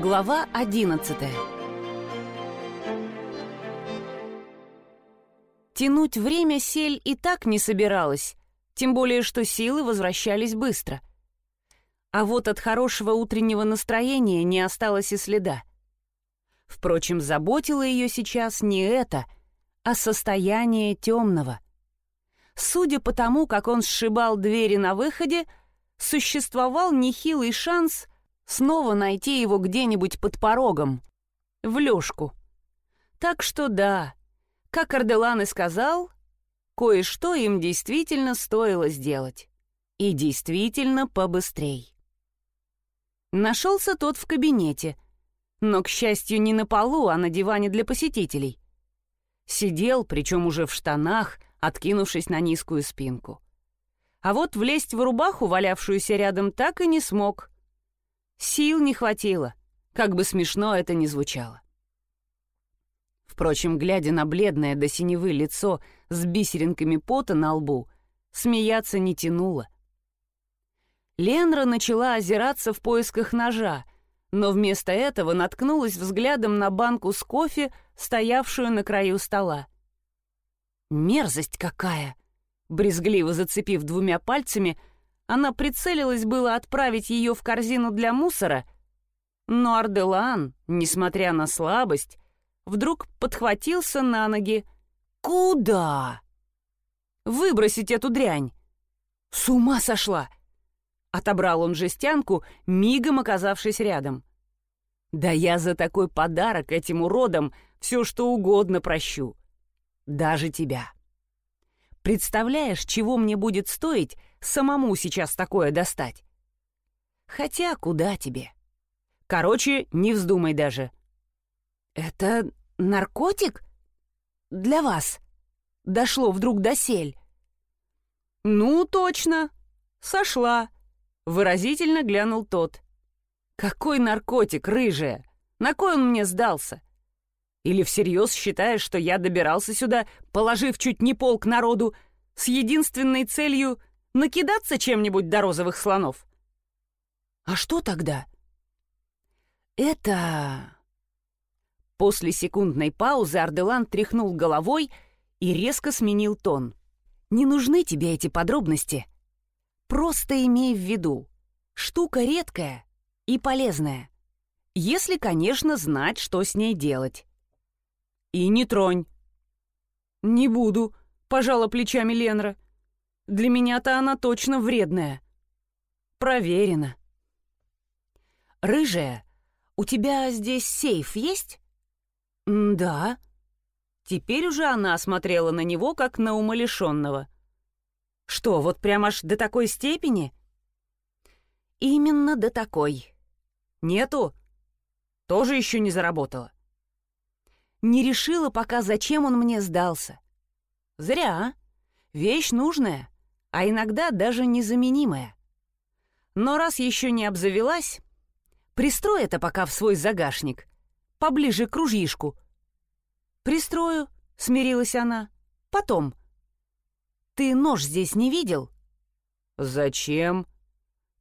Глава одиннадцатая Тянуть время сель и так не собиралась, тем более что силы возвращались быстро. А вот от хорошего утреннего настроения не осталось и следа. Впрочем, заботило ее сейчас не это, а состояние темного. Судя по тому, как он сшибал двери на выходе, существовал нехилый шанс снова найти его где-нибудь под порогом, в лёжку. Так что да, как Арделан и сказал, кое-что им действительно стоило сделать. И действительно побыстрей. Нашелся тот в кабинете, но, к счастью, не на полу, а на диване для посетителей. Сидел, причем уже в штанах, откинувшись на низкую спинку. А вот влезть в рубаху, валявшуюся рядом, так и не смог. Сил не хватило, как бы смешно это ни звучало. Впрочем, глядя на бледное до синевы лицо с бисеринками пота на лбу, смеяться не тянуло. Ленра начала озираться в поисках ножа, но вместо этого наткнулась взглядом на банку с кофе, стоявшую на краю стола. «Мерзость какая!» Брезгливо зацепив двумя пальцами, она прицелилась было отправить ее в корзину для мусора, но Арделан, несмотря на слабость, вдруг подхватился на ноги. «Куда?» «Выбросить эту дрянь!» «С ума сошла!» Отобрал он жестянку, мигом оказавшись рядом. «Да я за такой подарок этим уродам все что угодно прощу. Даже тебя. Представляешь, чего мне будет стоить самому сейчас такое достать? Хотя куда тебе? Короче, не вздумай даже. Это наркотик? Для вас. Дошло вдруг до сель. Ну, точно. Сошла. Выразительно глянул тот. Какой наркотик, рыжая? На кой он мне сдался? Или всерьез считаешь, что я добирался сюда, положив чуть не полк народу, с единственной целью накидаться чем-нибудь до розовых слонов? А что тогда? Это... После секундной паузы Арделан тряхнул головой и резко сменил тон. «Не нужны тебе эти подробности. Просто имей в виду, штука редкая и полезная. Если, конечно, знать, что с ней делать. И не тронь. Не буду, пожала плечами Ленра. Для меня-то она точно вредная. Проверено. Рыжая, у тебя здесь сейф есть? да. Теперь уже она смотрела на него, как на умалишенного. Что, вот прям аж до такой степени? Именно до такой. Нету? Тоже еще не заработала. Не решила пока, зачем он мне сдался. Зря. Вещь нужная, а иногда даже незаменимая. Но раз еще не обзавелась, пристрой это пока в свой загашник, поближе к ружьишку. «Пристрою», — смирилась она. «Потом». «Ты нож здесь не видел?» «Зачем?»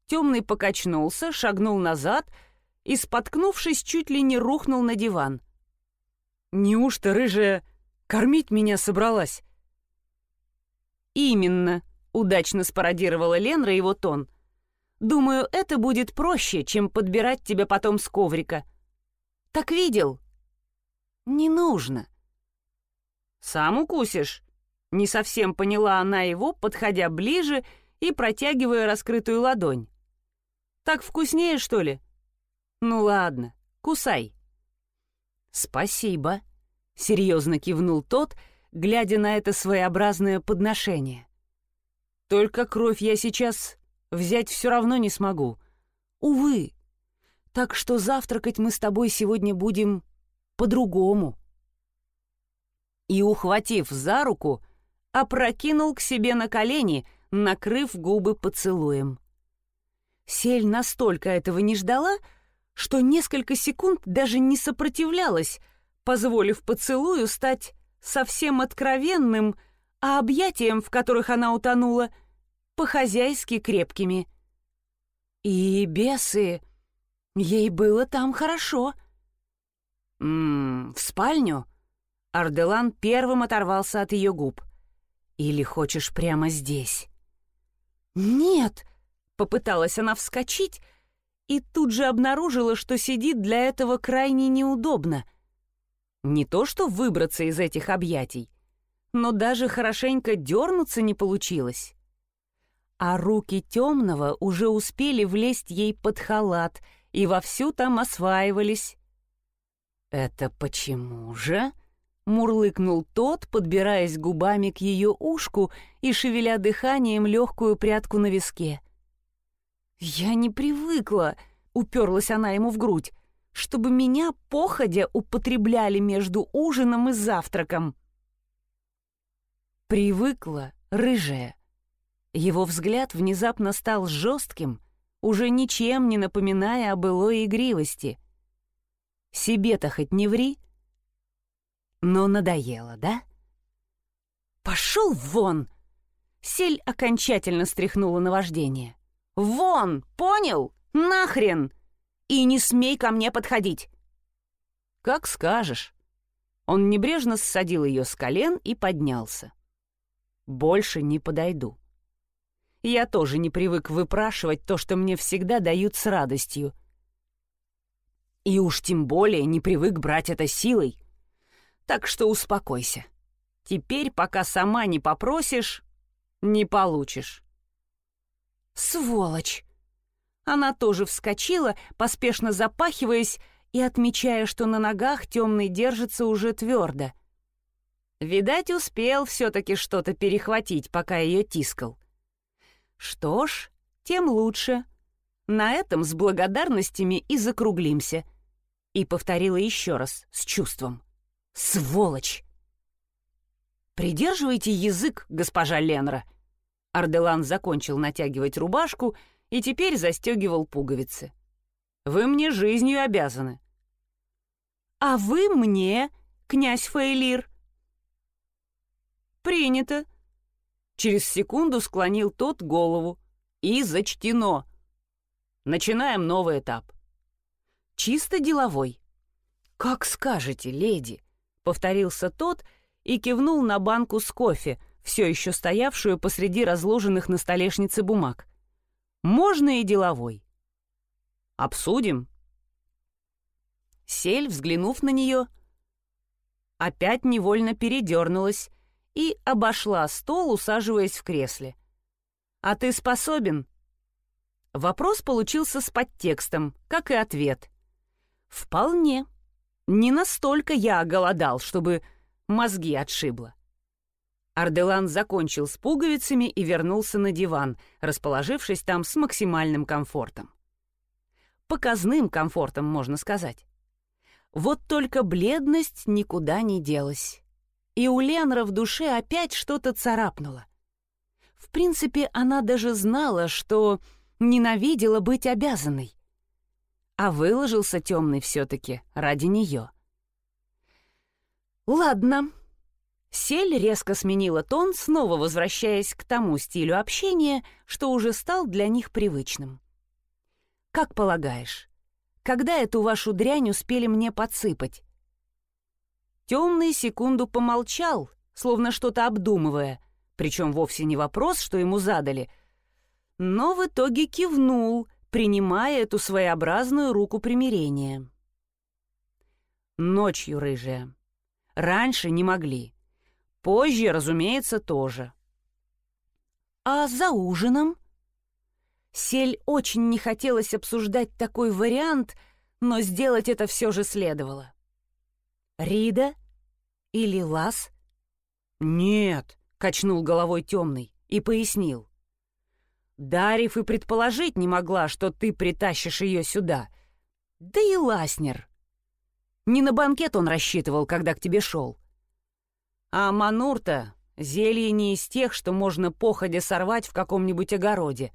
Темный покачнулся, шагнул назад и, споткнувшись, чуть ли не рухнул на диван. Неужто рыжая кормить меня собралась? Именно, удачно спародировала Ленра его тон. Думаю, это будет проще, чем подбирать тебя потом с коврика. Так видел? Не нужно. Сам укусишь? Не совсем поняла она его, подходя ближе и протягивая раскрытую ладонь. Так вкуснее, что ли? Ну ладно, кусай. «Спасибо», — серьезно кивнул тот, глядя на это своеобразное подношение. «Только кровь я сейчас взять все равно не смогу. Увы. Так что завтракать мы с тобой сегодня будем по-другому». И, ухватив за руку, опрокинул к себе на колени, накрыв губы поцелуем. Сель настолько этого не ждала, что несколько секунд даже не сопротивлялась, позволив поцелую стать совсем откровенным, а объятиям, в которых она утонула, по-хозяйски крепкими. И бесы... Ей было там хорошо. «Ммм, в спальню?» Арделан первым оторвался от ее губ. «Или хочешь прямо здесь?» «Нет!» — попыталась она вскочить и тут же обнаружила, что сидит для этого крайне неудобно. Не то что выбраться из этих объятий, но даже хорошенько дернуться не получилось. А руки темного уже успели влезть ей под халат и вовсю там осваивались. «Это почему же?» — мурлыкнул тот, подбираясь губами к ее ушку и шевеля дыханием легкую прядку на виске. «Я не привыкла», — уперлась она ему в грудь, «чтобы меня походя употребляли между ужином и завтраком». Привыкла, рыжая. Его взгляд внезапно стал жестким, уже ничем не напоминая о былой игривости. Себе-то хоть не ври. Но надоело, да? «Пошел вон!» Сель окончательно стряхнула наваждение. «Вон! Понял? Нахрен! И не смей ко мне подходить!» «Как скажешь». Он небрежно ссадил ее с колен и поднялся. «Больше не подойду». Я тоже не привык выпрашивать то, что мне всегда дают с радостью. И уж тем более не привык брать это силой. Так что успокойся. Теперь, пока сама не попросишь, не получишь. «Сволочь!» Она тоже вскочила, поспешно запахиваясь и отмечая, что на ногах темный держится уже твердо. Видать, успел все-таки что-то перехватить, пока ее тискал. Что ж, тем лучше. На этом с благодарностями и закруглимся. И повторила еще раз, с чувством. «Сволочь!» «Придерживайте язык, госпожа Ленра!» Арделан закончил натягивать рубашку и теперь застегивал пуговицы. «Вы мне жизнью обязаны». «А вы мне, князь Фейлир?» «Принято». Через секунду склонил тот голову. «И зачтено. Начинаем новый этап». «Чисто деловой». «Как скажете, леди», — повторился тот и кивнул на банку с кофе, все еще стоявшую посреди разложенных на столешнице бумаг. «Можно и деловой». «Обсудим». Сель, взглянув на нее, опять невольно передернулась и обошла стол, усаживаясь в кресле. «А ты способен?» Вопрос получился с подтекстом, как и ответ. «Вполне. Не настолько я оголодал, чтобы мозги отшибло. Арделан закончил с пуговицами и вернулся на диван, расположившись там с максимальным комфортом. Показным комфортом, можно сказать. Вот только бледность никуда не делась. И у Ленра в душе опять что-то царапнуло. В принципе, она даже знала, что ненавидела быть обязанной. А выложился темный все-таки ради нее. «Ладно», Сель резко сменила тон, снова возвращаясь к тому стилю общения, что уже стал для них привычным. «Как полагаешь, когда эту вашу дрянь успели мне подсыпать?» Темный секунду помолчал, словно что-то обдумывая, причем вовсе не вопрос, что ему задали, но в итоге кивнул, принимая эту своеобразную руку примирения. «Ночью, рыжая. Раньше не могли. Позже, разумеется, тоже. А за ужином? Сель очень не хотелось обсуждать такой вариант, но сделать это все же следовало. Рида или Лас? Нет, качнул головой темный и пояснил. Дарив и предположить не могла, что ты притащишь ее сюда. Да и Ласнер. Не на банкет он рассчитывал, когда к тебе шел. А манурта — зелье не из тех, что можно походя сорвать в каком-нибудь огороде.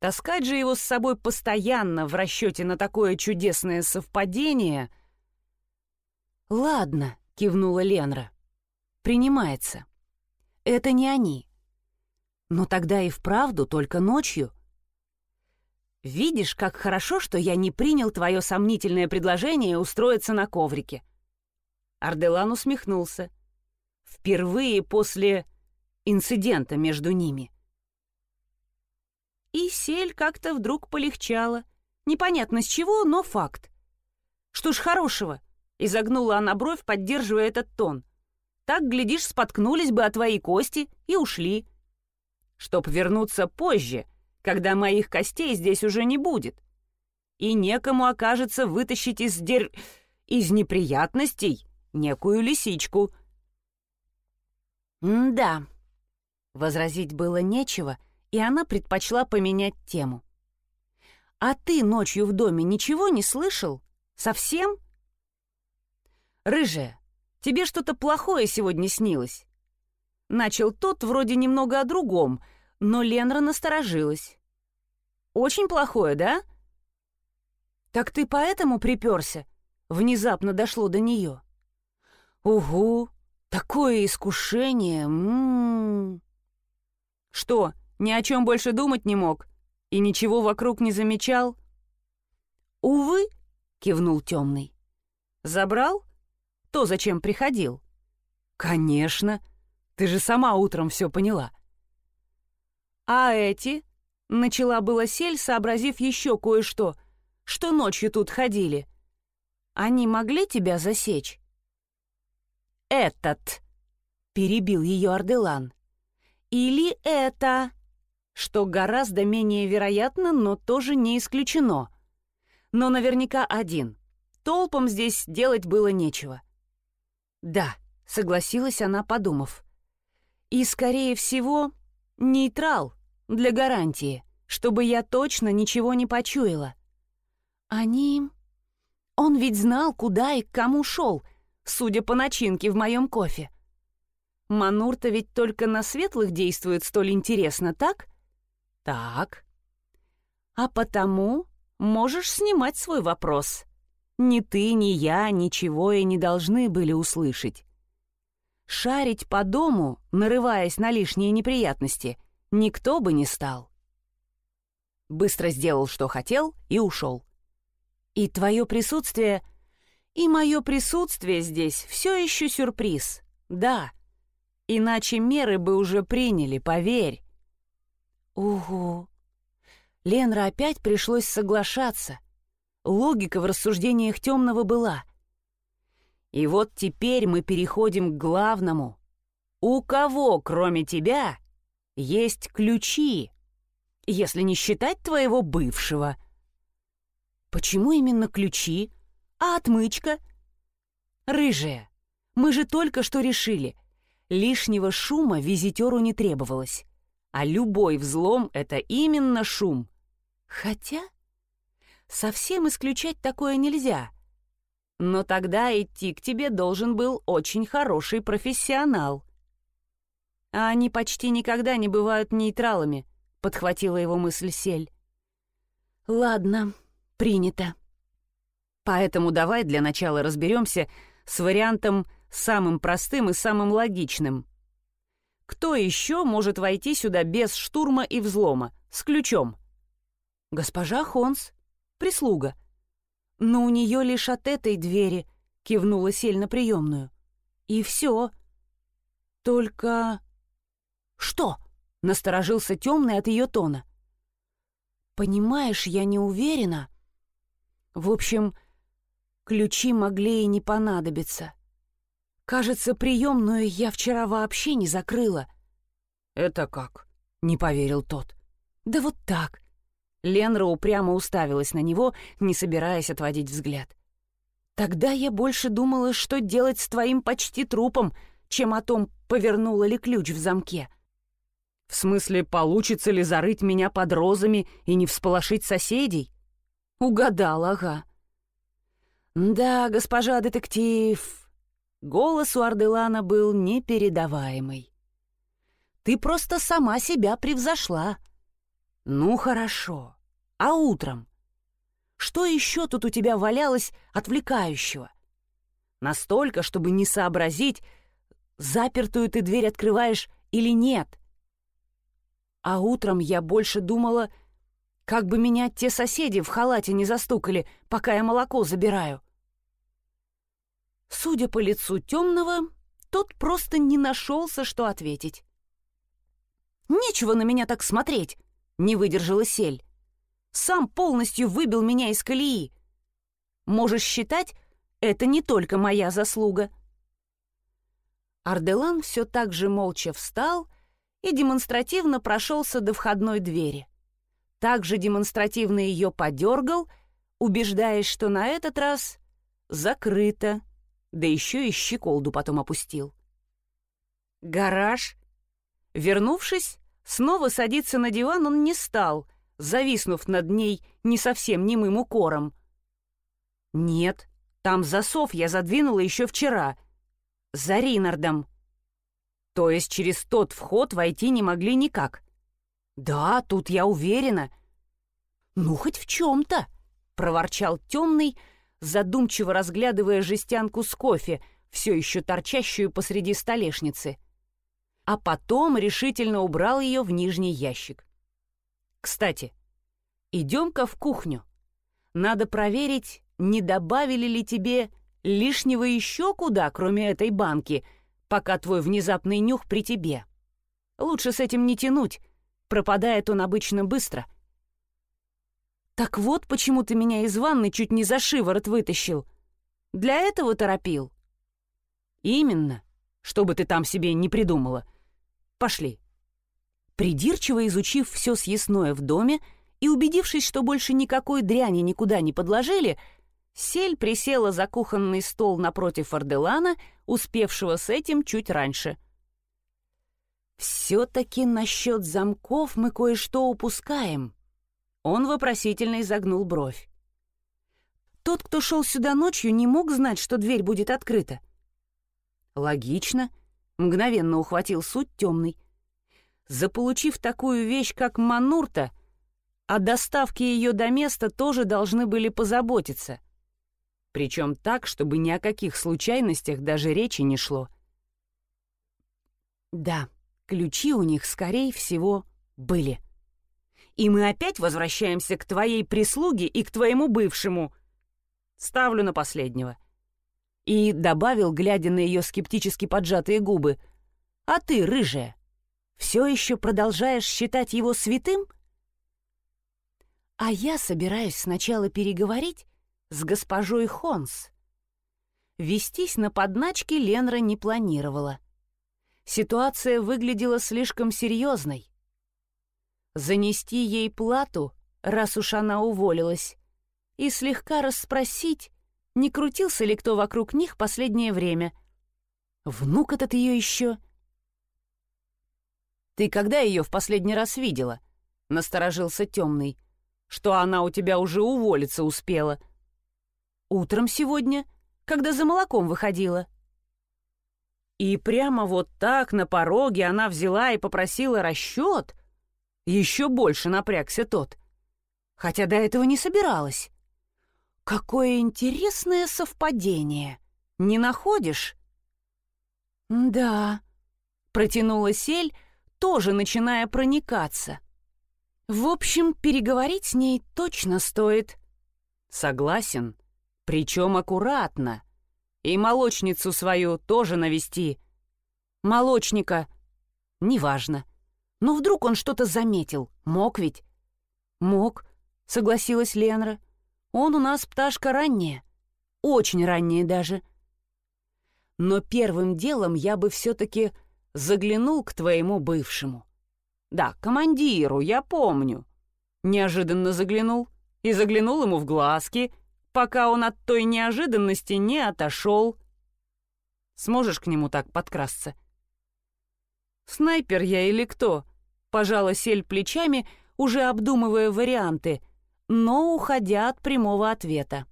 Таскать же его с собой постоянно в расчете на такое чудесное совпадение... «Ладно», — кивнула Ленра. «Принимается. Это не они. Но тогда и вправду только ночью». Видишь, как хорошо, что я не принял твое сомнительное предложение устроиться на коврике. Арделан усмехнулся. Впервые после инцидента между ними. И сель как-то вдруг полегчала. Непонятно с чего, но факт. Что ж хорошего, изогнула она бровь, поддерживая этот тон. Так, глядишь, споткнулись бы о твои кости и ушли. Чтоб вернуться позже, когда моих костей здесь уже не будет. И некому окажется вытащить из дер... из неприятностей некую лисичку. «Да», — возразить было нечего, и она предпочла поменять тему. «А ты ночью в доме ничего не слышал? Совсем?» «Рыжая, тебе что-то плохое сегодня снилось?» Начал тот вроде немного о другом, но Ленра насторожилась. «Очень плохое, да?» «Так ты поэтому приперся?» Внезапно дошло до нее. «Угу, такое искушение! М -м -м. «Что, ни о чем больше думать не мог? И ничего вокруг не замечал?» «Увы», — кивнул темный. «Забрал? То, зачем приходил?» «Конечно. Ты же сама утром все поняла». «А эти?» — начала была сель, сообразив еще кое-что, что ночью тут ходили. «Они могли тебя засечь?» Этот!» — перебил ее Арделан. «Или это!» Что гораздо менее вероятно, но тоже не исключено. Но наверняка один. Толпам здесь делать было нечего. «Да», — согласилась она, подумав. «И, скорее всего, нейтрал для гарантии, чтобы я точно ничего не почуяла. Они... Он ведь знал, куда и к кому шел, судя по начинке в моем кофе. Манурта ведь только на светлых действует столь интересно, так? Так. А потому можешь снимать свой вопрос. Ни ты, ни я ничего и не должны были услышать. Шарить по дому, нарываясь на лишние неприятности, никто бы не стал. Быстро сделал, что хотел, и ушел. И твое присутствие и мое присутствие здесь все еще сюрприз. Да. Иначе меры бы уже приняли, поверь. Угу. Ленра опять пришлось соглашаться. Логика в рассуждениях темного была. И вот теперь мы переходим к главному. У кого, кроме тебя, есть ключи, если не считать твоего бывшего? Почему именно ключи? А отмычка? Рыжая, мы же только что решили. Лишнего шума визитеру не требовалось. А любой взлом — это именно шум. Хотя совсем исключать такое нельзя. Но тогда идти к тебе должен был очень хороший профессионал. А они почти никогда не бывают нейтралами, подхватила его мысль Сель. Ладно, принято. Поэтому давай для начала разберемся с вариантом самым простым и самым логичным. Кто еще может войти сюда без штурма и взлома, с ключом? Госпожа Хонс, прислуга. Но у нее лишь от этой двери кивнула сель на приемную. И все. Только... Что? Насторожился темный от ее тона. Понимаешь, я не уверена. В общем, Ключи могли и не понадобиться. Кажется, приемную я вчера вообще не закрыла. «Это как?» — не поверил тот. «Да вот так». Ленра упрямо уставилась на него, не собираясь отводить взгляд. «Тогда я больше думала, что делать с твоим почти трупом, чем о том, повернула ли ключ в замке». «В смысле, получится ли зарыть меня под розами и не всполошить соседей?» «Угадал, ага. «Да, госпожа детектив...» Голос у Арделана был непередаваемый. «Ты просто сама себя превзошла». «Ну, хорошо. А утром? Что еще тут у тебя валялось отвлекающего? Настолько, чтобы не сообразить, запертую ты дверь открываешь или нет. А утром я больше думала, Как бы меня те соседи в халате не застукали, пока я молоко забираю. Судя по лицу темного, тот просто не нашелся, что ответить. «Нечего на меня так смотреть!» — не выдержала Сель. «Сам полностью выбил меня из колеи. Можешь считать, это не только моя заслуга». Арделан все так же молча встал и демонстративно прошелся до входной двери. Также демонстративно ее подергал, убеждаясь, что на этот раз закрыто, да еще и щеколду потом опустил. Гараж. Вернувшись, снова садиться на диван он не стал, зависнув над ней не совсем немым укором. «Нет, там засов я задвинула еще вчера», за Ринардом. То есть через тот вход войти не могли никак. Да, тут я уверена. Ну, хоть в чем-то, проворчал темный, задумчиво разглядывая жестянку с кофе, все еще торчащую посреди столешницы. А потом решительно убрал ее в нижний ящик. Кстати, идем-ка в кухню. Надо проверить, не добавили ли тебе Лишнего еще куда, кроме этой банки, пока твой внезапный нюх при тебе. Лучше с этим не тянуть, пропадает он обычно быстро. Так вот, почему ты меня из ванны чуть не за шиворот вытащил. Для этого торопил? Именно, чтобы ты там себе не придумала. Пошли. Придирчиво изучив все съестное в доме и убедившись, что больше никакой дряни никуда не подложили, Сель присела за кухонный стол напротив Арделана, успевшего с этим чуть раньше. «Все-таки насчет замков мы кое-что упускаем». Он вопросительно изогнул бровь. «Тот, кто шел сюда ночью, не мог знать, что дверь будет открыта». «Логично», — мгновенно ухватил суть темный. «Заполучив такую вещь, как манурта, о доставке ее до места тоже должны были позаботиться». Причем так, чтобы ни о каких случайностях даже речи не шло. Да, ключи у них, скорее всего, были. И мы опять возвращаемся к твоей прислуге и к твоему бывшему. Ставлю на последнего. И добавил, глядя на ее скептически поджатые губы. А ты, рыжая, все еще продолжаешь считать его святым? А я собираюсь сначала переговорить с госпожой Хонс. Вестись на подначки Ленра не планировала. Ситуация выглядела слишком серьезной. Занести ей плату, раз уж она уволилась, и слегка расспросить, не крутился ли кто вокруг них последнее время. Внук этот ее еще... «Ты когда ее в последний раз видела?» — насторожился темный. «Что она у тебя уже уволиться успела?» — Утром сегодня, когда за молоком выходила. И прямо вот так на пороге она взяла и попросила расчет. Еще больше напрягся тот. Хотя до этого не собиралась. Какое интересное совпадение. Не находишь? Да, протянула Сель, тоже начиная проникаться. В общем, переговорить с ней точно стоит. Согласен, причем аккуратно. И молочницу свою тоже навести. Молочника. Неважно. Но вдруг он что-то заметил. Мог ведь? Мог, согласилась Ленра. Он у нас пташка ранняя. Очень ранняя даже. Но первым делом я бы все-таки заглянул к твоему бывшему. Да, командиру, я помню. Неожиданно заглянул. И заглянул ему в глазки, пока он от той неожиданности не отошел. Сможешь к нему так подкрасться? Снайпер я или кто? Пожала сель плечами, уже обдумывая варианты, но уходя от прямого ответа.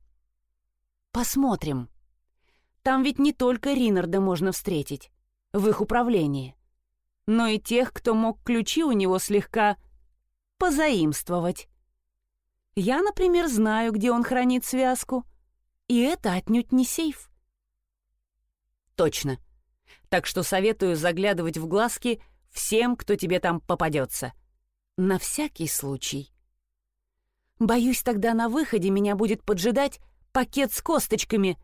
Посмотрим. Там ведь не только Ринарда можно встретить в их управлении, но и тех, кто мог ключи у него слегка позаимствовать. Я, например, знаю, где он хранит связку. И это отнюдь не сейф. Точно. Так что советую заглядывать в глазки всем, кто тебе там попадется. На всякий случай. Боюсь, тогда на выходе меня будет поджидать пакет с косточками.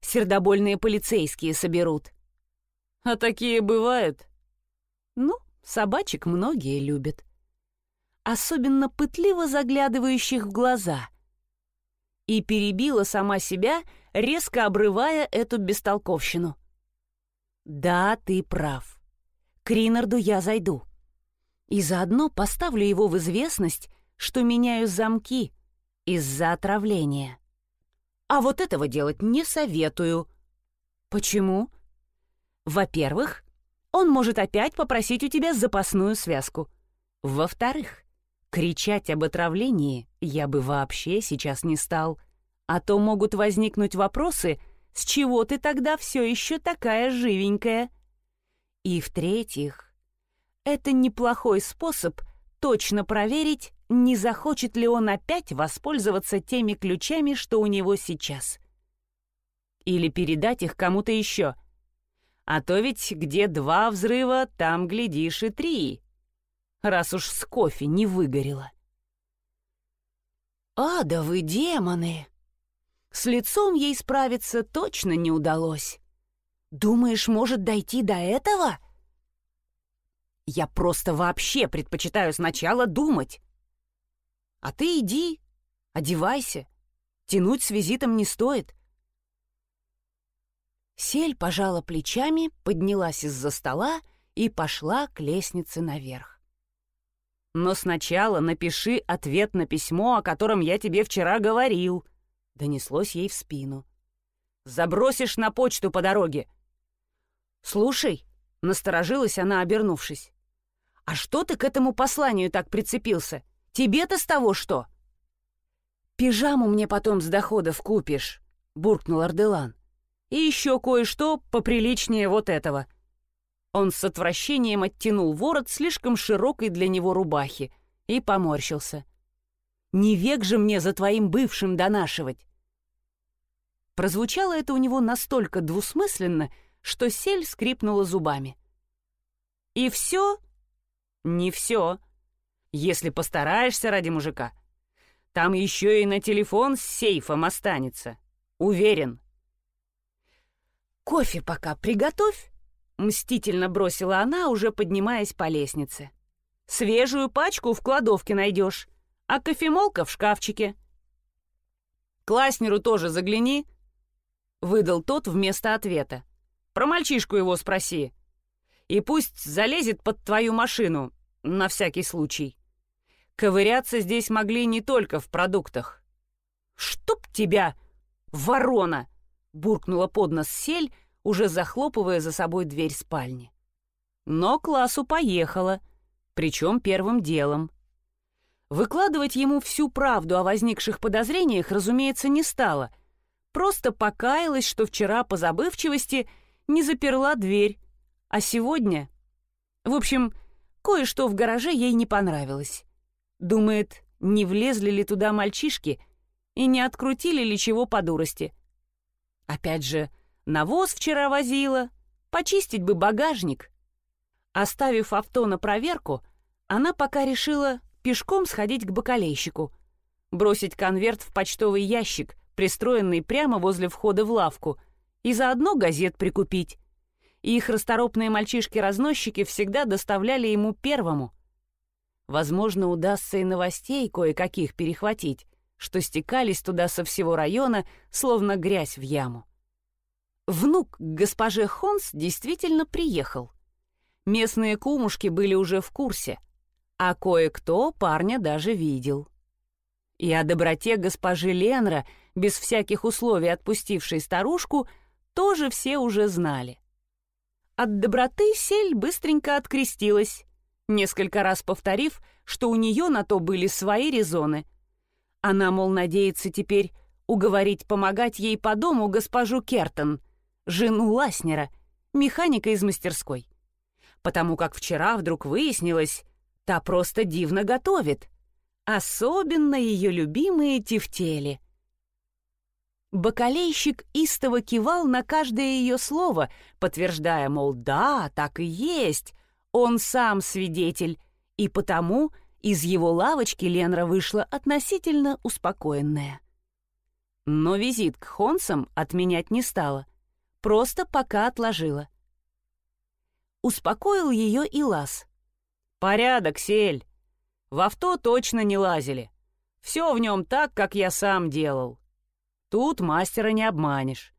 Сердобольные полицейские соберут. А такие бывают? Ну, собачек многие любят. Особенно пытливо заглядывающих в глаза. И перебила сама себя, резко обрывая эту бестолковщину. Да, ты прав. К Ринарду я зайду. И заодно поставлю его в известность, что меняю замки из-за отравления. А вот этого делать не советую. Почему? Во-первых, он может опять попросить у тебя запасную связку. Во-вторых, кричать об отравлении я бы вообще сейчас не стал, а то могут возникнуть вопросы, с чего ты тогда все еще такая живенькая. И в-третьих, это неплохой способ точно проверить, не захочет ли он опять воспользоваться теми ключами, что у него сейчас. Или передать их кому-то еще. А то ведь где два взрыва, там, глядишь, и три. Раз уж с кофе не выгорело. «А, да вы демоны!» С лицом ей справиться точно не удалось. «Думаешь, может дойти до этого?» Я просто вообще предпочитаю сначала думать. А ты иди, одевайся. Тянуть с визитом не стоит. Сель пожала плечами, поднялась из-за стола и пошла к лестнице наверх. «Но сначала напиши ответ на письмо, о котором я тебе вчера говорил», — донеслось ей в спину. «Забросишь на почту по дороге». «Слушай», — насторожилась она, обернувшись, «А что ты к этому посланию так прицепился? Тебе-то с того что?» «Пижаму мне потом с доходов купишь», — буркнул Арделан. «И еще кое-что поприличнее вот этого». Он с отвращением оттянул ворот слишком широкой для него рубахи и поморщился. «Не век же мне за твоим бывшим донашивать!» Прозвучало это у него настолько двусмысленно, что сель скрипнула зубами. «И все?» Не все. Если постараешься ради мужика. Там еще и на телефон с сейфом останется. Уверен. «Кофе пока приготовь», — мстительно бросила она, уже поднимаясь по лестнице. «Свежую пачку в кладовке найдешь, а кофемолка в шкафчике». «Класснеру тоже загляни», — выдал тот вместо ответа. «Про мальчишку его спроси и пусть залезет под твою машину, на всякий случай. Ковыряться здесь могли не только в продуктах. «Чтоб тебя, ворона!» — буркнула под нос сель, уже захлопывая за собой дверь спальни. Но классу поехала, причем первым делом. Выкладывать ему всю правду о возникших подозрениях, разумеется, не стала. Просто покаялась, что вчера по забывчивости не заперла дверь, а сегодня... В общем, кое-что в гараже ей не понравилось. Думает, не влезли ли туда мальчишки и не открутили ли чего по дурости. Опять же, навоз вчера возила, почистить бы багажник. Оставив авто на проверку, она пока решила пешком сходить к бакалейщику, бросить конверт в почтовый ящик, пристроенный прямо возле входа в лавку, и заодно газет прикупить их расторопные мальчишки-разносчики всегда доставляли ему первому. Возможно, удастся и новостей кое-каких перехватить, что стекались туда со всего района, словно грязь в яму. Внук госпоже Хонс действительно приехал. Местные кумушки были уже в курсе, а кое-кто парня даже видел. И о доброте госпожи Ленра, без всяких условий отпустившей старушку, тоже все уже знали. От доброты Сель быстренько открестилась, несколько раз повторив, что у нее на то были свои резоны. Она, мол, надеется теперь уговорить помогать ей по дому госпожу Кертон, жену Ласнера, механика из мастерской. Потому как вчера вдруг выяснилось, та просто дивно готовит. Особенно ее любимые тефтели — Бакалейщик истово кивал на каждое ее слово, подтверждая, мол, да, так и есть, он сам свидетель, и потому из его лавочки Ленра вышла относительно успокоенная. Но визит к Хонсам отменять не стала, просто пока отложила. Успокоил ее и Лас. «Порядок, Сель. В авто точно не лазили. Все в нем так, как я сам делал. Тут мастера не обманешь».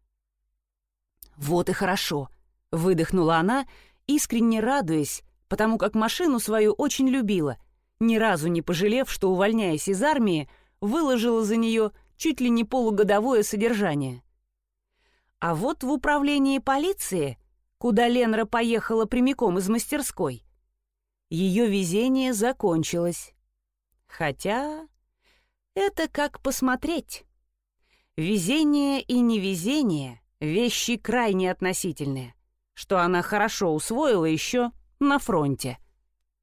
«Вот и хорошо», — выдохнула она, искренне радуясь, потому как машину свою очень любила, ни разу не пожалев, что, увольняясь из армии, выложила за нее чуть ли не полугодовое содержание. А вот в управлении полиции, куда Ленра поехала прямиком из мастерской, ее везение закончилось. Хотя это как посмотреть. Везение и невезение — вещи крайне относительные, что она хорошо усвоила еще на фронте —